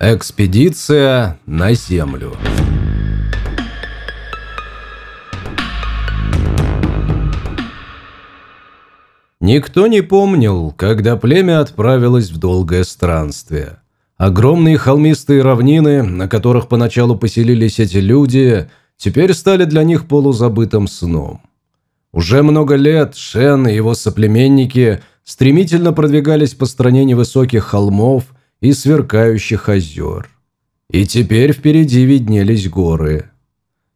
Экспедиция на Землю. Никто не помнил, когда племя отправилось в долгое странствие. Огромные холмистые равнины, на которых поначалу поселились эти люди, теперь стали для них полузабытым сном. Уже много лет Шен и его соплеменники стремительно продвигались по стране невысоких холмов и сверкающих озер. И теперь впереди виднелись горы.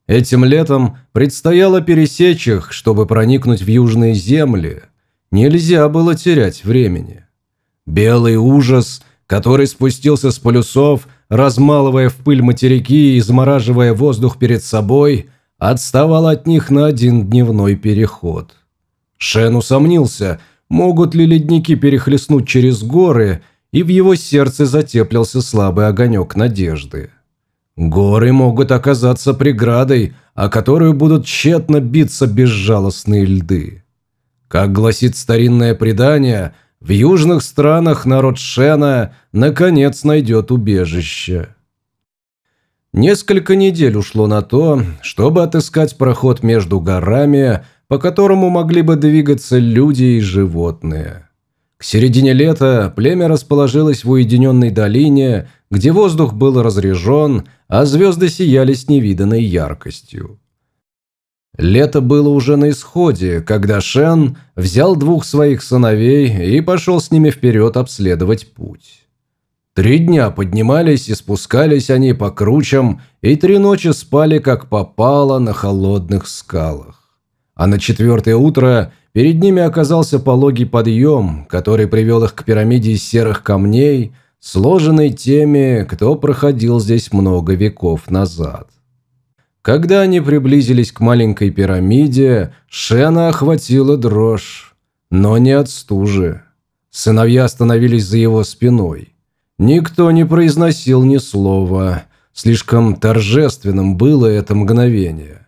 Этим летом предстояло пересечь их, чтобы проникнуть в южные земли. Нельзя было терять времени. Белый ужас, который спустился с полюсов, размалывая в пыль материки и замораживая воздух перед собой, отставал от них на один дневной переход. Шен усомнился, могут ли ледники перехлестнуть через горы, и в его сердце затеплился слабый огонек надежды. Горы могут оказаться преградой, о которую будут тщетно биться безжалостные льды. Как гласит старинное предание, в южных странах народ Шена наконец найдет убежище. Несколько недель ушло на то, чтобы отыскать проход между горами, по которому могли бы двигаться люди и животные. К середине лета племя расположилось в уединенной долине, где воздух был разрежен, а звезды сияли с невиданной яркостью. Лето было уже на исходе, когда Шен взял двух своих сыновей и пошел с ними вперед обследовать путь. Три дня поднимались и спускались они по кручам, и три ночи спали, как попало, на холодных скалах. А на четвертое утро Перед ними оказался пологий подъем, который привел их к пирамиде из серых камней, сложенной теми, кто проходил здесь много веков назад. Когда они приблизились к маленькой пирамиде, Шена охватила дрожь, но не от стужи. Сыновья остановились за его спиной. Никто не произносил ни слова, слишком торжественным было это мгновение.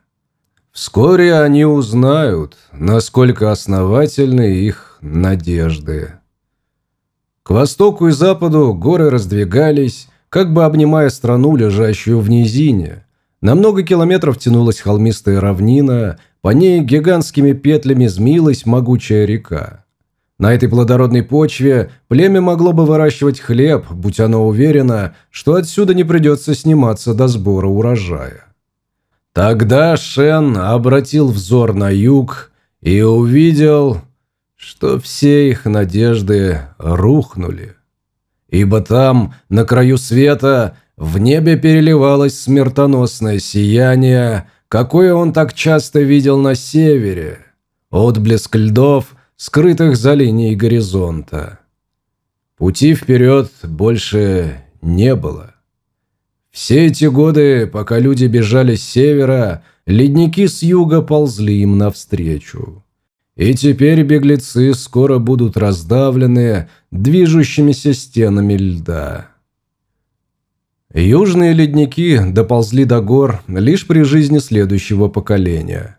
Вскоре они узнают, насколько основательны их надежды. К востоку и западу горы раздвигались, как бы обнимая страну, лежащую в низине. На много километров тянулась холмистая равнина, по ней гигантскими петлями змилась могучая река. На этой плодородной почве племя могло бы выращивать хлеб, будь оно уверено, что отсюда не придется сниматься до сбора урожая. Тогда Шен обратил взор на юг и увидел, что все их надежды рухнули. Ибо там, на краю света, в небе переливалось смертоносное сияние, какое он так часто видел на севере, отблеск льдов, скрытых за линией горизонта. Пути вперед больше не было. Все эти годы, пока люди бежали с севера, ледники с юга ползли им навстречу. И теперь беглецы скоро будут раздавлены движущимися стенами льда. Южные ледники доползли до гор лишь при жизни следующего поколения.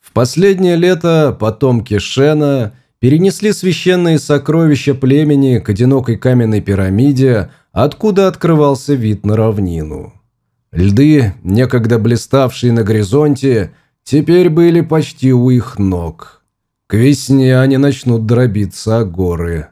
В последнее лето потомки Шена перенесли священные сокровища племени к одинокой каменной пирамиде – откуда открывался вид на равнину. Льды, некогда блиставшие на горизонте, теперь были почти у их ног. К весне они начнут дробиться о горы.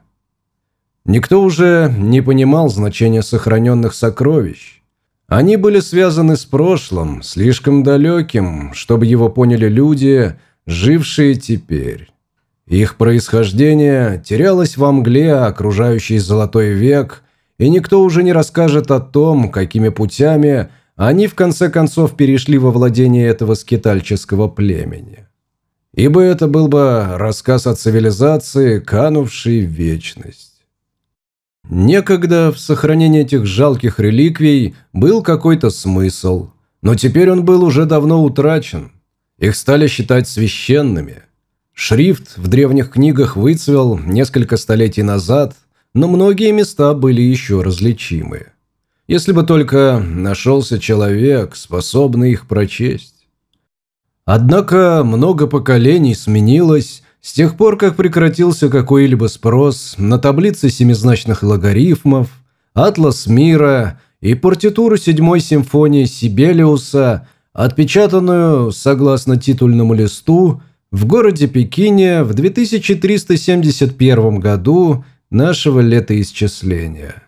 Никто уже не понимал значения сохраненных сокровищ. Они были связаны с прошлым, слишком далеким, чтобы его поняли люди, жившие теперь. Их происхождение терялось во мгле, окружающей золотой век – и никто уже не расскажет о том, какими путями они в конце концов перешли во владение этого скитальческого племени. Ибо это был бы рассказ о цивилизации, канувшей в вечность. Некогда в сохранении этих жалких реликвий был какой-то смысл, но теперь он был уже давно утрачен. Их стали считать священными. Шрифт в древних книгах выцвел несколько столетий назад – но многие места были еще различимы. Если бы только нашелся человек, способный их прочесть. Однако много поколений сменилось с тех пор, как прекратился какой-либо спрос на таблицы семизначных логарифмов, атлас мира и партитуру седьмой симфонии Сибелиуса, отпечатанную, согласно титульному листу, в городе Пекине в 2371 году нашего летоисчисления.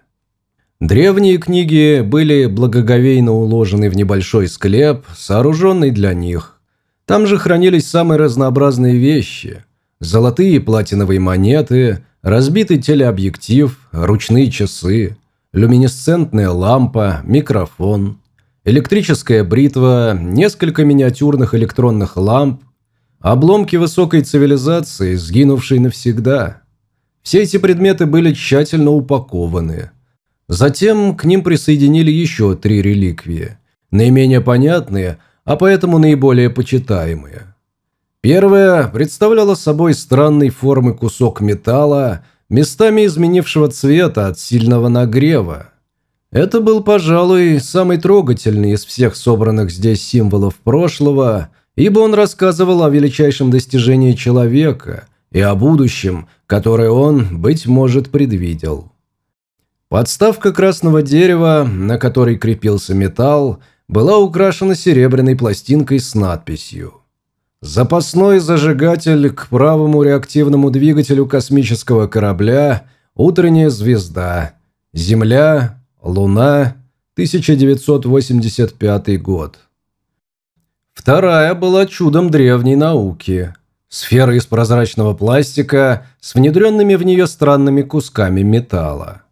Древние книги были благоговейно уложены в небольшой склеп, сооруженный для них. Там же хранились самые разнообразные вещи – золотые и платиновые монеты, разбитый телеобъектив, ручные часы, люминесцентная лампа, микрофон, электрическая бритва, несколько миниатюрных электронных ламп, обломки высокой цивилизации, сгинувшей навсегда. Все эти предметы были тщательно упакованы – Затем к ним присоединили еще три реликвии, наименее понятные, а поэтому наиболее почитаемые. Первая представляла собой странной формы кусок металла, местами изменившего цвета от сильного нагрева. Это был, пожалуй, самый трогательный из всех собранных здесь символов прошлого, ибо он рассказывал о величайшем достижении человека и о будущем, которое он, быть может, предвидел. Подставка красного дерева, на которой крепился металл, была украшена серебряной пластинкой с надписью «Запасной зажигатель к правому реактивному двигателю космического корабля «Утренняя звезда», Земля, Луна, 1985 год». Вторая была чудом древней науки. Сфера из прозрачного пластика с внедренными в нее странными кусками металла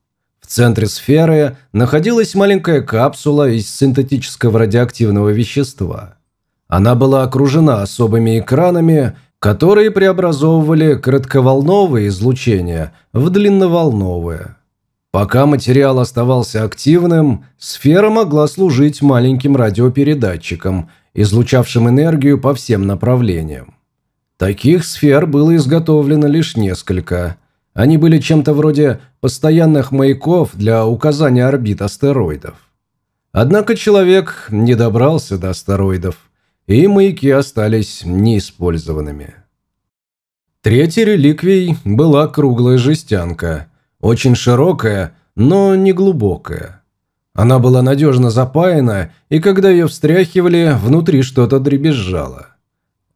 центре сферы находилась маленькая капсула из синтетического радиоактивного вещества. Она была окружена особыми экранами, которые преобразовывали коротковолновые излучения в длинноволновые. Пока материал оставался активным, сфера могла служить маленьким радиопередатчиком, излучавшим энергию по всем направлениям. Таких сфер было изготовлено лишь несколько, они были чем-то вроде постоянных маяков для указания орбит астероидов. Однако человек не добрался до астероидов, и маяки остались неиспользованными. Третьей реликвией была круглая жестянка, очень широкая, но не глубокая. Она была надежно запаяна, и когда ее встряхивали, внутри что-то дребезжало.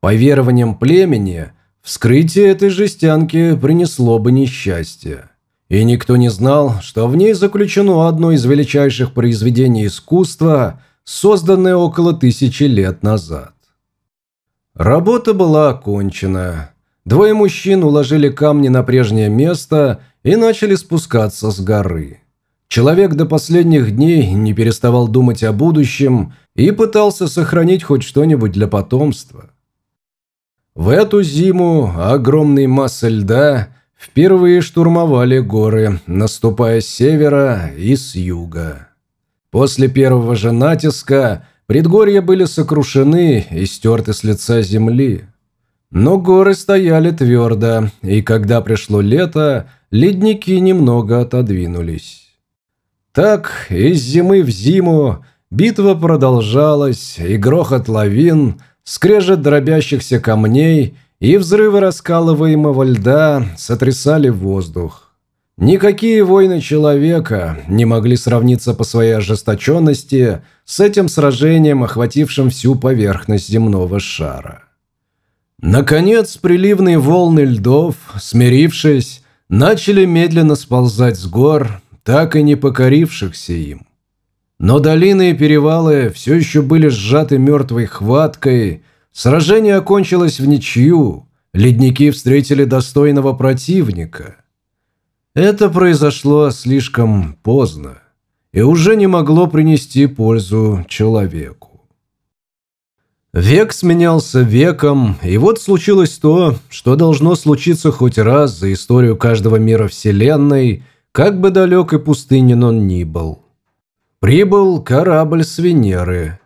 По верованиям племени – Вскрытие этой жестянки принесло бы несчастье. И никто не знал, что в ней заключено одно из величайших произведений искусства, созданное около тысячи лет назад. Работа была окончена. Двое мужчин уложили камни на прежнее место и начали спускаться с горы. Человек до последних дней не переставал думать о будущем и пытался сохранить хоть что-нибудь для потомства. В эту зиму огромные массы льда впервые штурмовали горы, наступая с севера и с юга. После первого же натиска предгорья были сокрушены и стерты с лица земли. Но горы стояли твердо, и когда пришло лето, ледники немного отодвинулись. Так, из зимы в зиму битва продолжалась, и грохот лавин – скрежет дробящихся камней и взрывы раскалываемого льда сотрясали воздух. Никакие войны человека не могли сравниться по своей ожесточенности с этим сражением, охватившим всю поверхность земного шара. Наконец, приливные волны льдов, смирившись, начали медленно сползать с гор, так и не покорившихся им. Но долины и перевалы все еще были сжаты мертвой хваткой. Сражение окончилось в ничью. Ледники встретили достойного противника. Это произошло слишком поздно и уже не могло принести пользу человеку. Век сменялся веком, и вот случилось то, что должно случиться хоть раз за историю каждого мира Вселенной, как бы далек и пустынен он ни был. Прибыл корабль с Венеры.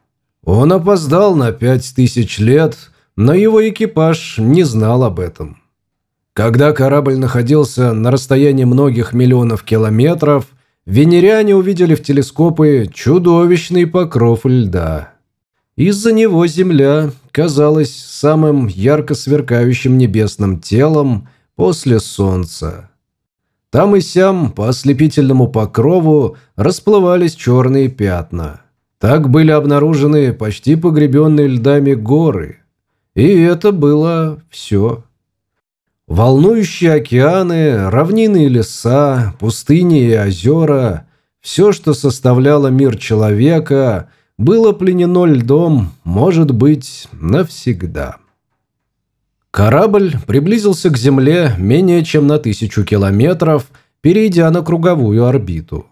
Он опоздал на пять тысяч лет, но его экипаж не знал об этом. Когда корабль находился на расстоянии многих миллионов километров, венеряне увидели в телескопы чудовищный покров льда. Из-за него Земля казалась самым ярко сверкающим небесным телом после Солнца. Там и сям по ослепительному покрову расплывались черные пятна. Так были обнаружены почти погребенные льдами горы. И это было все. Волнующие океаны, равнины и леса, пустыни и озера – все, что составляло мир человека, было пленено льдом, может быть, навсегда. Корабль приблизился к Земле менее чем на тысячу километров, перейдя на круговую орбиту.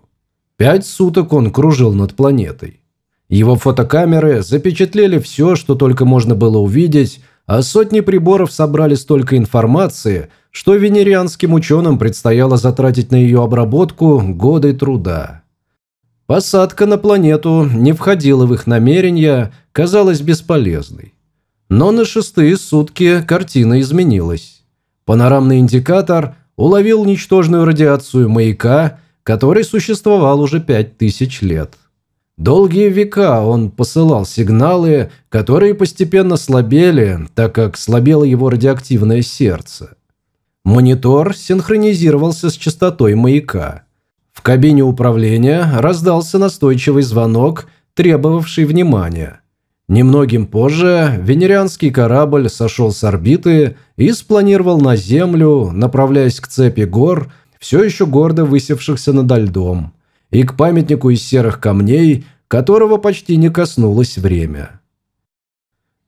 Пять суток он кружил над планетой. Его фотокамеры запечатлели все, что только можно было увидеть, а сотни приборов собрали столько информации, что венерианским ученым предстояло затратить на ее обработку годы труда. Посадка на планету не входила в их намерения, казалась бесполезной. Но на шестые сутки картина изменилась. Панорамный индикатор уловил ничтожную радиацию маяка, который существовал уже пять тысяч лет. Долгие века он посылал сигналы, которые постепенно слабели, так как слабело его радиоактивное сердце. Монитор синхронизировался с частотой маяка. В кабине управления раздался настойчивый звонок, требовавший внимания – Немногим позже венерианский корабль сошел с орбиты и спланировал на Землю, направляясь к цепи гор, все еще гордо высевшихся над льдом, и к памятнику из серых камней, которого почти не коснулось время.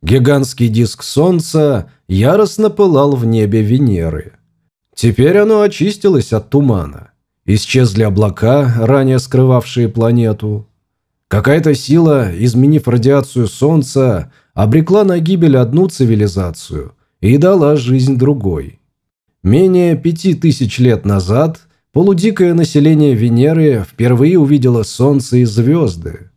Гигантский диск Солнца яростно пылал в небе Венеры. Теперь оно очистилось от тумана. Исчезли облака, ранее скрывавшие планету. Какая-то сила, изменив радиацию Солнца, обрекла на гибель одну цивилизацию и дала жизнь другой. Менее пяти тысяч лет назад полудикое население Венеры впервые увидело Солнце и звезды.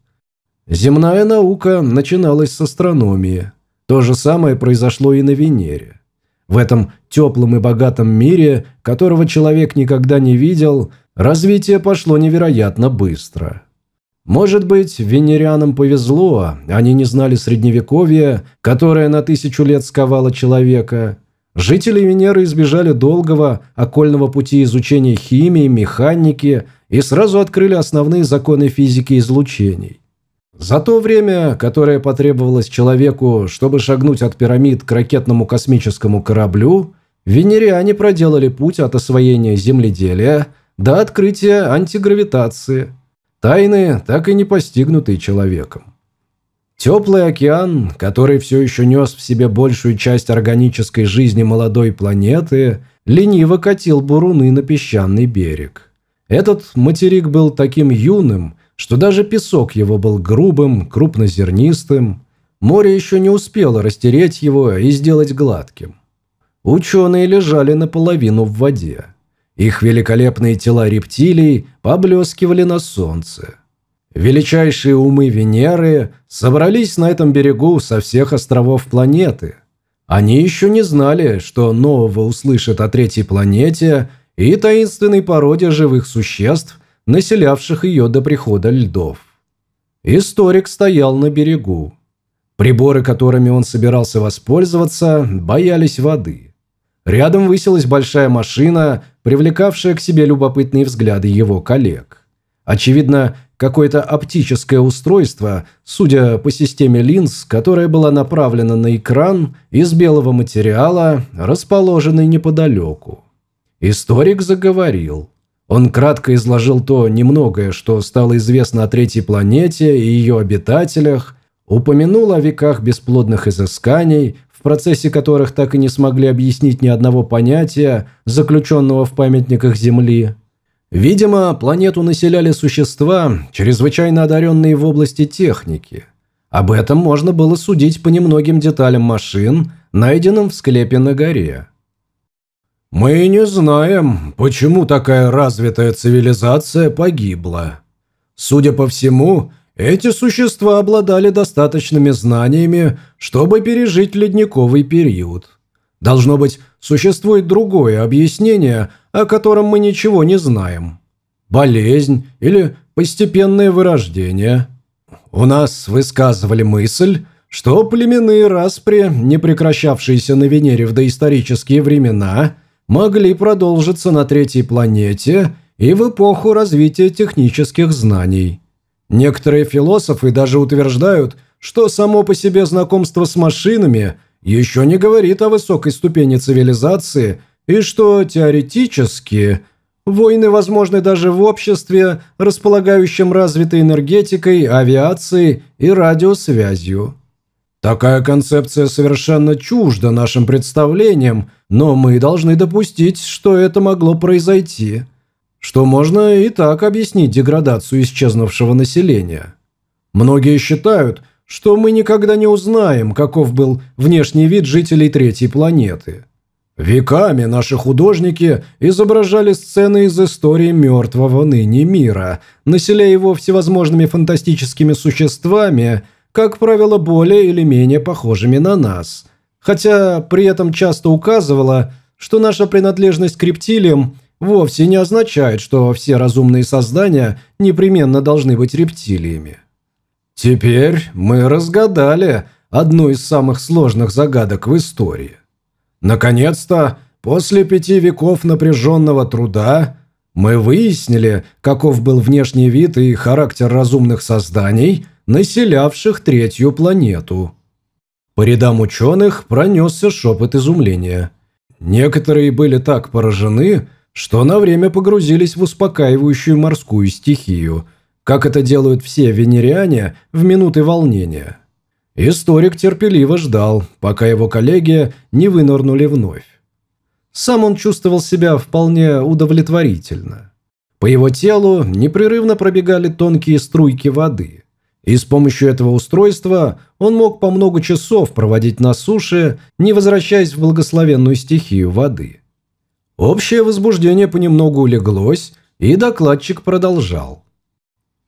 Земная наука начиналась с астрономии. То же самое произошло и на Венере. В этом теплом и богатом мире, которого человек никогда не видел, развитие пошло невероятно быстро – может быть, венерианам повезло, они не знали средневековья, которое на тысячу лет сковало человека. Жители Венеры избежали долгого окольного пути изучения химии, механики и сразу открыли основные законы физики излучений. За то время, которое потребовалось человеку, чтобы шагнуть от пирамид к ракетному космическому кораблю, венериане проделали путь от освоения земледелия до открытия антигравитации – Тайны, так и не постигнутые человеком. Теплый океан, который все еще нес в себе большую часть органической жизни молодой планеты, лениво катил буруны на песчаный берег. Этот материк был таким юным, что даже песок его был грубым, крупнозернистым. Море еще не успело растереть его и сделать гладким. Ученые лежали наполовину в воде. Их великолепные тела рептилий поблескивали на солнце. Величайшие умы Венеры собрались на этом берегу со всех островов планеты. Они еще не знали, что нового услышат о третьей планете и таинственной породе живых существ, населявших ее до прихода льдов. Историк стоял на берегу. Приборы, которыми он собирался воспользоваться, боялись воды – Рядом высилась большая машина, привлекавшая к себе любопытные взгляды его коллег. Очевидно, какое-то оптическое устройство, судя по системе линз, которая была направлена на экран из белого материала, расположенный неподалеку. Историк заговорил. Он кратко изложил то немногое, что стало известно о третьей планете и ее обитателях, упомянул о веках бесплодных изысканий, процессе которых так и не смогли объяснить ни одного понятия, заключенного в памятниках Земли. Видимо, планету населяли существа, чрезвычайно одаренные в области техники. Об этом можно было судить по немногим деталям машин, найденным в склепе на горе. «Мы не знаем, почему такая развитая цивилизация погибла. Судя по всему, эти существа обладали достаточными знаниями, чтобы пережить ледниковый период. Должно быть, существует другое объяснение, о котором мы ничего не знаем. Болезнь или постепенное вырождение. У нас высказывали мысль, что племенные распри, не прекращавшиеся на Венере в доисторические времена, могли продолжиться на третьей планете и в эпоху развития технических знаний. Некоторые философы даже утверждают, что само по себе знакомство с машинами еще не говорит о высокой ступени цивилизации и что теоретически войны возможны даже в обществе, располагающем развитой энергетикой, авиацией и радиосвязью. Такая концепция совершенно чужда нашим представлениям, но мы должны допустить, что это могло произойти. Что можно и так объяснить деградацию исчезнувшего населения. Многие считают, что мы никогда не узнаем, каков был внешний вид жителей третьей планеты. Веками наши художники изображали сцены из истории мертвого ныне мира, населяя его всевозможными фантастическими существами – как правило, более или менее похожими на нас. Хотя при этом часто указывала, что наша принадлежность к рептилиям вовсе не означает, что все разумные создания непременно должны быть рептилиями. Теперь мы разгадали одну из самых сложных загадок в истории. Наконец-то, после пяти веков напряженного труда, мы выяснили, каков был внешний вид и характер разумных созданий – населявших третью планету. По рядам ученых пронесся шепот изумления. Некоторые были так поражены, что на время погрузились в успокаивающую морскую стихию, как это делают все венериане в минуты волнения. Историк терпеливо ждал, пока его коллеги не вынырнули вновь. Сам он чувствовал себя вполне удовлетворительно. По его телу непрерывно пробегали тонкие струйки воды – и с помощью этого устройства он мог по много часов проводить на суше, не возвращаясь в благословенную стихию воды. Общее возбуждение понемногу улеглось, и докладчик продолжал.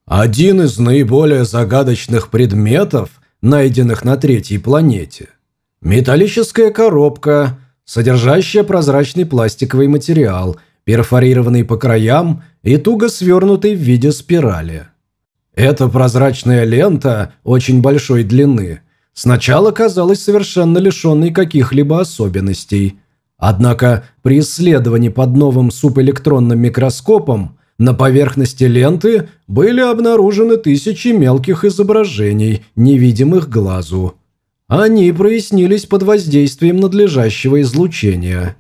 Один из наиболее загадочных предметов, найденных на третьей планете – металлическая коробка, содержащая прозрачный пластиковый материал, перфорированный по краям и туго свернутый в виде спирали – эта прозрачная лента очень большой длины сначала казалась совершенно лишенной каких-либо особенностей. Однако при исследовании под новым субэлектронным микроскопом на поверхности ленты были обнаружены тысячи мелких изображений, невидимых глазу. Они прояснились под воздействием надлежащего излучения.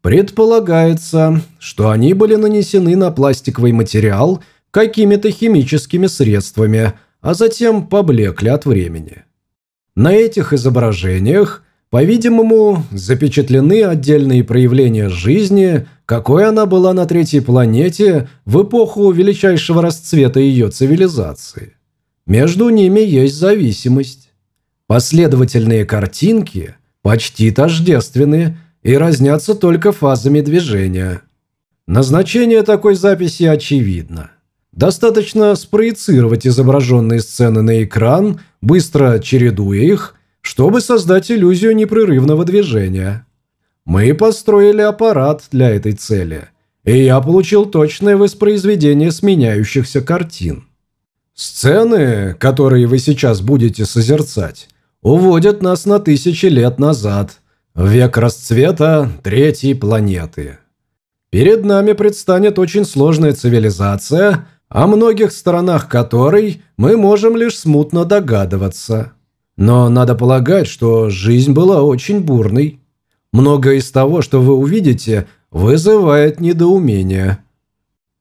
Предполагается, что они были нанесены на пластиковый материал – какими-то химическими средствами, а затем поблекли от времени. На этих изображениях, по-видимому, запечатлены отдельные проявления жизни, какой она была на третьей планете в эпоху величайшего расцвета ее цивилизации. Между ними есть зависимость. Последовательные картинки почти тождественны и разнятся только фазами движения. Назначение такой записи очевидно. Достаточно спроецировать изображенные сцены на экран, быстро чередуя их, чтобы создать иллюзию непрерывного движения. Мы построили аппарат для этой цели, и я получил точное воспроизведение сменяющихся картин. Сцены, которые вы сейчас будете созерцать, уводят нас на тысячи лет назад, в век расцвета третьей планеты. Перед нами предстанет очень сложная цивилизация – о многих сторонах которой мы можем лишь смутно догадываться. Но надо полагать, что жизнь была очень бурной. Многое из того, что вы увидите, вызывает недоумение.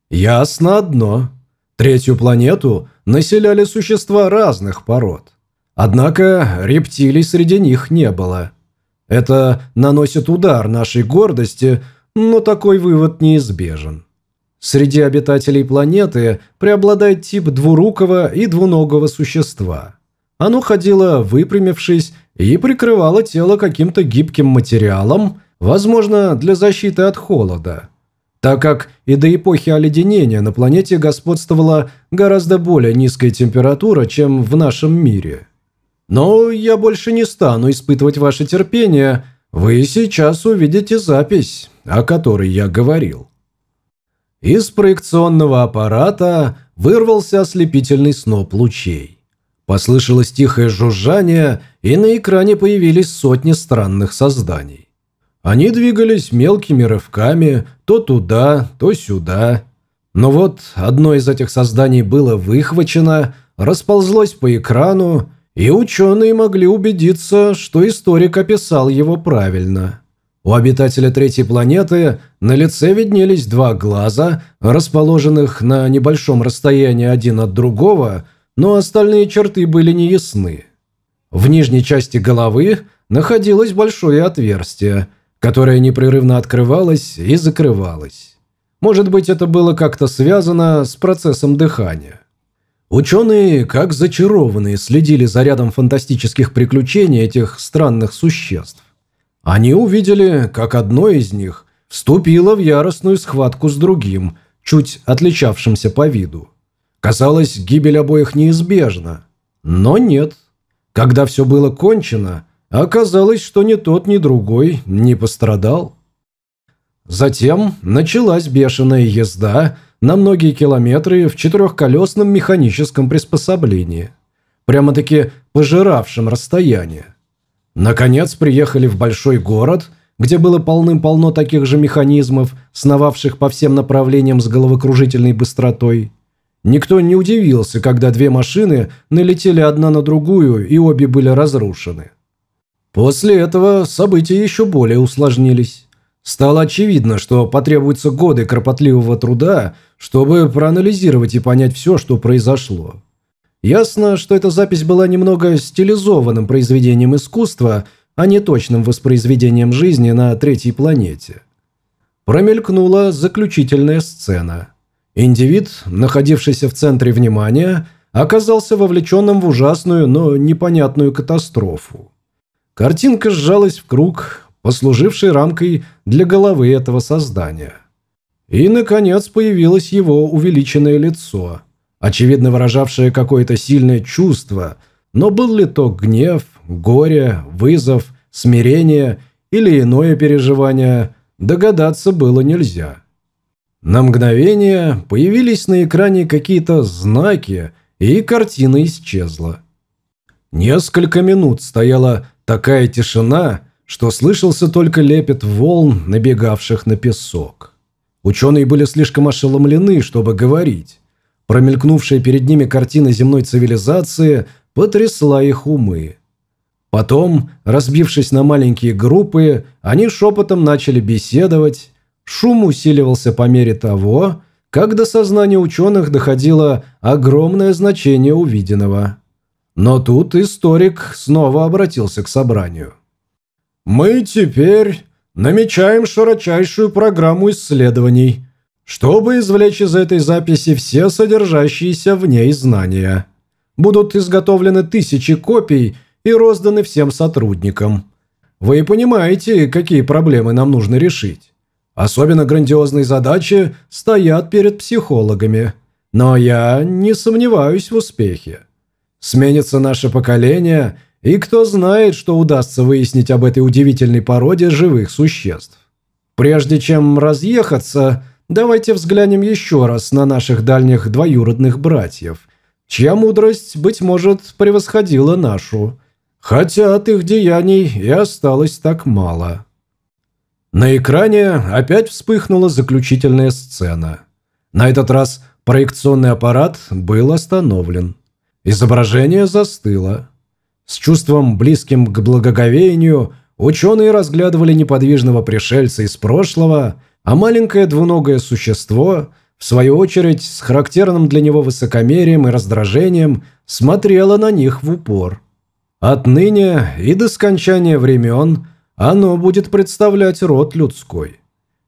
Ясно одно. Третью планету населяли существа разных пород. Однако рептилий среди них не было. Это наносит удар нашей гордости, но такой вывод неизбежен. Среди обитателей планеты преобладает тип двурукого и двуногого существа. Оно ходило выпрямившись и прикрывало тело каким-то гибким материалом, возможно, для защиты от холода. Так как и до эпохи оледенения на планете господствовала гораздо более низкая температура, чем в нашем мире. Но я больше не стану испытывать ваше терпение, вы сейчас увидите запись, о которой я говорил. Из проекционного аппарата вырвался ослепительный сноп лучей. Послышалось тихое жужжание, и на экране появились сотни странных созданий. Они двигались мелкими рывками, то туда, то сюда. Но вот одно из этих созданий было выхвачено, расползлось по экрану, и ученые могли убедиться, что историк описал его правильно. У обитателя третьей планеты на лице виднелись два глаза, расположенных на небольшом расстоянии один от другого, но остальные черты были неясны. В нижней части головы находилось большое отверстие, которое непрерывно открывалось и закрывалось. Может быть, это было как-то связано с процессом дыхания. Ученые, как зачарованные, следили за рядом фантастических приключений этих странных существ. Они увидели, как одно из них вступило в яростную схватку с другим, чуть отличавшимся по виду. Казалось, гибель обоих неизбежна. Но нет. Когда все было кончено, оказалось, что ни тот, ни другой не пострадал. Затем началась бешеная езда на многие километры в четырехколесном механическом приспособлении, прямо-таки пожиравшем расстояние. Наконец приехали в большой город, где было полным-полно таких же механизмов, сновавших по всем направлениям с головокружительной быстротой. Никто не удивился, когда две машины налетели одна на другую и обе были разрушены. После этого события еще более усложнились. Стало очевидно, что потребуются годы кропотливого труда, чтобы проанализировать и понять все, что произошло. Ясно, что эта запись была немного стилизованным произведением искусства, а не точным воспроизведением жизни на третьей планете. Промелькнула заключительная сцена. Индивид, находившийся в центре внимания, оказался вовлеченным в ужасную, но непонятную катастрофу. Картинка сжалась в круг, послуживший рамкой для головы этого создания. И, наконец, появилось его увеличенное лицо, очевидно выражавшее какое-то сильное чувство, но был ли то гнев, горе, вызов, смирение или иное переживание, догадаться было нельзя. На мгновение появились на экране какие-то знаки, и картина исчезла. Несколько минут стояла такая тишина, что слышался только лепет волн, набегавших на песок. Ученые были слишком ошеломлены, чтобы говорить. Промелькнувшая перед ними картина земной цивилизации потрясла их умы. Потом, разбившись на маленькие группы, они шепотом начали беседовать. Шум усиливался по мере того, как до сознания ученых доходило огромное значение увиденного. Но тут историк снова обратился к собранию. Мы теперь намечаем широчайшую программу исследований, чтобы извлечь из этой записи все содержащиеся в ней знания. Будут изготовлены тысячи копий и розданы всем сотрудникам. Вы понимаете, какие проблемы нам нужно решить. Особенно грандиозные задачи стоят перед психологами. Но я не сомневаюсь в успехе. Сменится наше поколение, и кто знает, что удастся выяснить об этой удивительной породе живых существ. Прежде чем разъехаться, давайте взглянем еще раз на наших дальних двоюродных братьев, чья мудрость, быть может, превосходила нашу, хотя от их деяний и осталось так мало. На экране опять вспыхнула заключительная сцена. На этот раз проекционный аппарат был остановлен. Изображение застыло. С чувством, близким к благоговению, ученые разглядывали неподвижного пришельца из прошлого, а маленькое двуногое существо, в свою очередь, с характерным для него высокомерием и раздражением, смотрело на них в упор. Отныне и до скончания времен оно будет представлять род людской.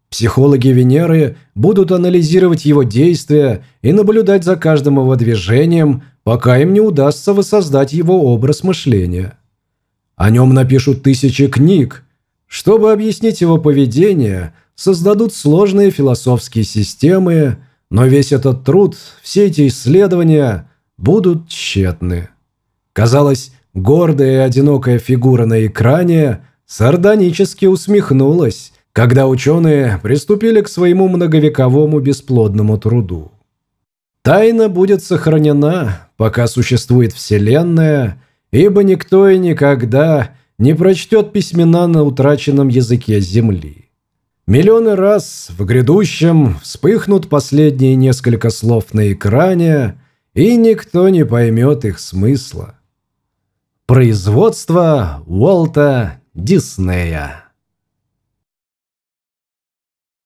Психологи Венеры будут анализировать его действия и наблюдать за каждым его движением, пока им не удастся воссоздать его образ мышления. О нем напишут тысячи книг. Чтобы объяснить его поведение, создадут сложные философские системы, но весь этот труд, все эти исследования будут тщетны. Казалось, гордая и одинокая фигура на экране сардонически усмехнулась, когда ученые приступили к своему многовековому бесплодному труду. Тайна будет сохранена, пока существует Вселенная, ибо никто и никогда не прочтет письмена на утраченном языке Земли. Миллионы раз в грядущем вспыхнут последние несколько слов на экране, и никто не поймет их смысла. Производство Уолта Диснея